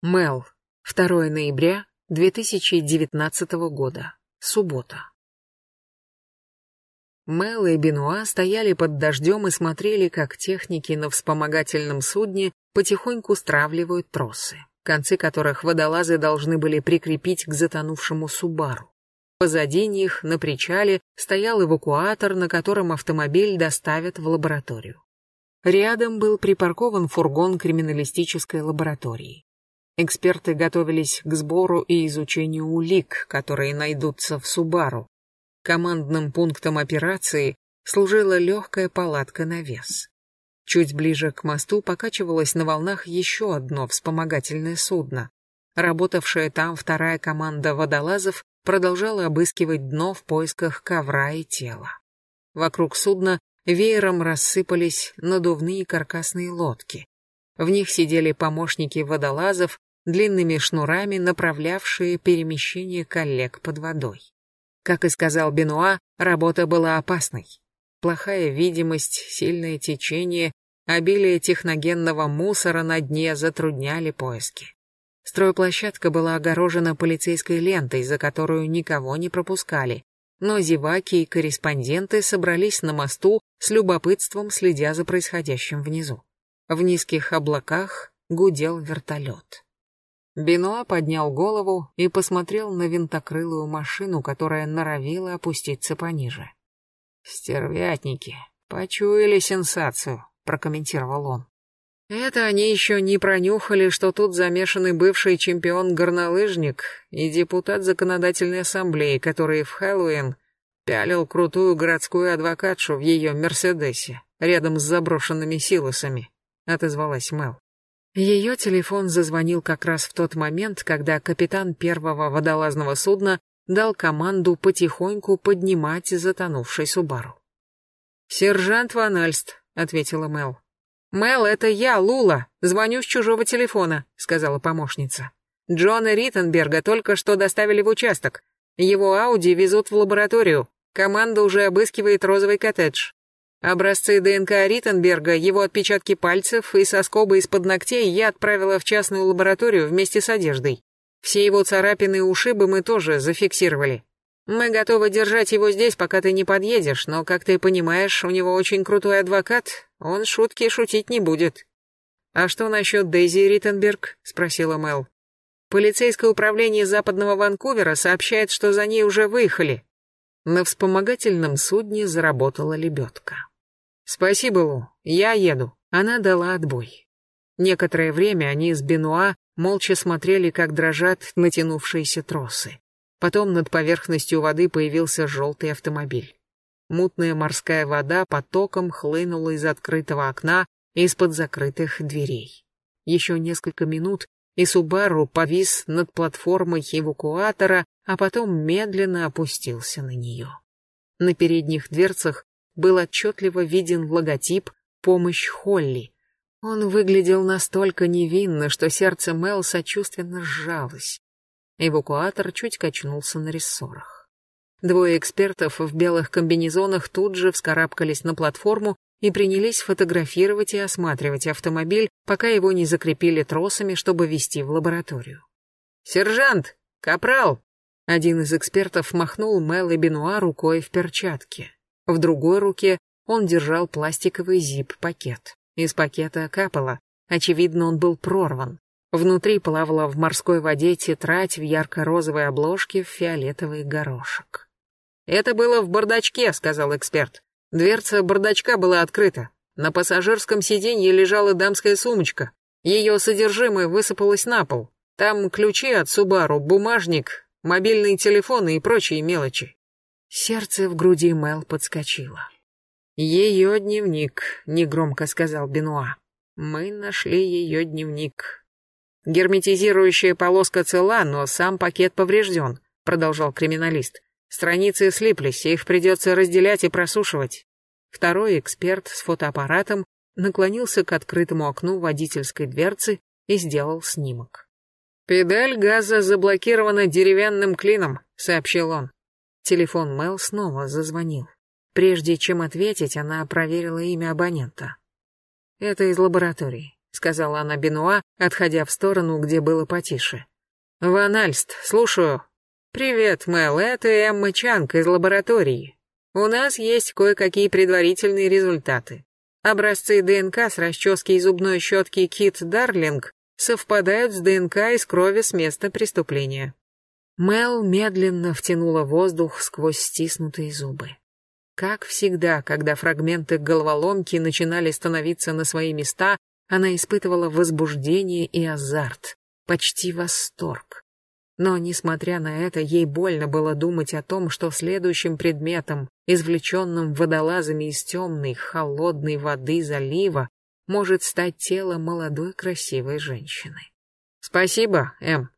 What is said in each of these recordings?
Мел. 2 ноября 2019 года. Суббота. Мел и Бенуа стояли под дождем и смотрели, как техники на вспомогательном судне потихоньку стравливают тросы, концы которых водолазы должны были прикрепить к затонувшему Субару. Позади них, на причале, стоял эвакуатор, на котором автомобиль доставят в лабораторию. Рядом был припаркован фургон криминалистической лаборатории. Эксперты готовились к сбору и изучению улик, которые найдутся в Субару. Командным пунктом операции служила легкая палатка на вес. Чуть ближе к мосту покачивалось на волнах еще одно вспомогательное судно. Работавшая там вторая команда водолазов продолжала обыскивать дно в поисках ковра и тела. Вокруг судна веером рассыпались надувные каркасные лодки. В них сидели помощники водолазов, длинными шнурами направлявшие перемещение коллег под водой. Как и сказал Бенуа, работа была опасной. Плохая видимость, сильное течение, обилие техногенного мусора на дне затрудняли поиски. Стройплощадка была огорожена полицейской лентой, за которую никого не пропускали, но зеваки и корреспонденты собрались на мосту с любопытством следя за происходящим внизу. В низких облаках гудел вертолет. Бенуа поднял голову и посмотрел на винтокрылую машину, которая норовила опуститься пониже. «Стервятники, почуяли сенсацию», — прокомментировал он. «Это они еще не пронюхали, что тут замешанный бывший чемпион-горнолыжник и депутат законодательной ассамблеи, который в Хэллоуин пялил крутую городскую адвокатшу в ее «Мерседесе» рядом с заброшенными силосами», — отозвалась Мел. Ее телефон зазвонил как раз в тот момент, когда капитан первого водолазного судна дал команду потихоньку поднимать затонувший Субару. «Сержант Ван Альст», — ответила Мел. «Мел, это я, Лула. Звоню с чужого телефона», — сказала помощница. «Джона Риттенберга только что доставили в участок. Его Ауди везут в лабораторию. Команда уже обыскивает розовый коттедж. Образцы ДНК Риттенберга, его отпечатки пальцев и соскобы из-под ногтей я отправила в частную лабораторию вместе с одеждой. Все его царапины и ушибы мы тоже зафиксировали. Мы готовы держать его здесь, пока ты не подъедешь, но, как ты понимаешь, у него очень крутой адвокат, он шутки шутить не будет. А что насчет Дейзи Риттенберг? спросила Мел. Полицейское управление западного Ванкувера сообщает, что за ней уже выехали. На вспомогательном судне заработала лебедка. «Спасибо, Лу, я еду». Она дала отбой. Некоторое время они с Бенуа молча смотрели, как дрожат натянувшиеся тросы. Потом над поверхностью воды появился желтый автомобиль. Мутная морская вода потоком хлынула из открытого окна из-под закрытых дверей. Еще несколько минут, и Субару повис над платформой эвакуатора, а потом медленно опустился на нее. На передних дверцах был отчетливо виден логотип «Помощь Холли». Он выглядел настолько невинно, что сердце Мел сочувственно сжалось. Эвакуатор чуть качнулся на рессорах. Двое экспертов в белых комбинезонах тут же вскарабкались на платформу и принялись фотографировать и осматривать автомобиль, пока его не закрепили тросами, чтобы вести в лабораторию. «Сержант! Капрал!» Один из экспертов махнул Мел и Бенуа рукой в перчатке. В другой руке он держал пластиковый зип-пакет. Из пакета капало. Очевидно, он был прорван. Внутри плавала в морской воде тетрадь в ярко-розовой обложке в фиолетовый горошек. «Это было в бардачке», — сказал эксперт. Дверца бардачка была открыта. На пассажирском сиденье лежала дамская сумочка. Ее содержимое высыпалось на пол. Там ключи от Субару, бумажник, мобильные телефоны и прочие мелочи. Сердце в груди Мел подскочило. «Ее дневник», — негромко сказал Бенуа. «Мы нашли ее дневник». «Герметизирующая полоска цела, но сам пакет поврежден», — продолжал криминалист. «Страницы слиплись, их придется разделять и просушивать». Второй эксперт с фотоаппаратом наклонился к открытому окну водительской дверцы и сделал снимок. «Педаль газа заблокирована деревянным клином», — сообщил он. Телефон Мел снова зазвонил. Прежде чем ответить, она проверила имя абонента. «Это из лаборатории», — сказала она Бенуа, отходя в сторону, где было потише. «Ван Альст, слушаю». «Привет, Мэл, это Эмма Чанг из лаборатории. У нас есть кое-какие предварительные результаты. Образцы ДНК с расчески и зубной щетки Кит Дарлинг совпадают с ДНК из крови с места преступления. Мел медленно втянула воздух сквозь стиснутые зубы. Как всегда, когда фрагменты головоломки начинали становиться на свои места, она испытывала возбуждение и азарт, почти восторг. Но, несмотря на это, ей больно было думать о том, что следующим предметом, извлеченным водолазами из темной, холодной воды залива, может стать тело молодой красивой женщины. «Спасибо, Эм.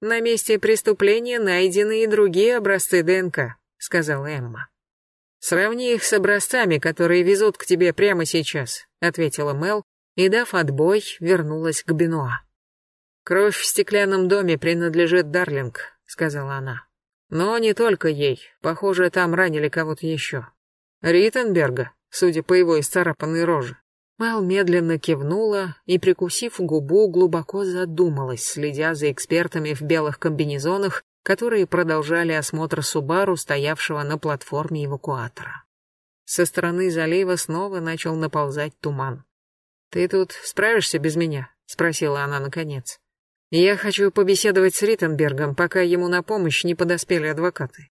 На месте преступления найдены и другие образцы ДНК», — сказала Эмма. «Сравни их с образцами, которые везут к тебе прямо сейчас», — ответила Мел, и, дав отбой, вернулась к Бенуа. «Кровь в стеклянном доме принадлежит Дарлинг», — сказала она. «Но не только ей. Похоже, там ранили кого-то еще. Риттенберга, судя по его исцарапанной роже». Мэл медленно кивнула и, прикусив губу, глубоко задумалась, следя за экспертами в белых комбинезонах, которые продолжали осмотр Субару, стоявшего на платформе эвакуатора. Со стороны залива снова начал наползать туман. «Ты тут справишься без меня?» — спросила она наконец. Я хочу побеседовать с Риттенбергом, пока ему на помощь не подоспели адвокаты.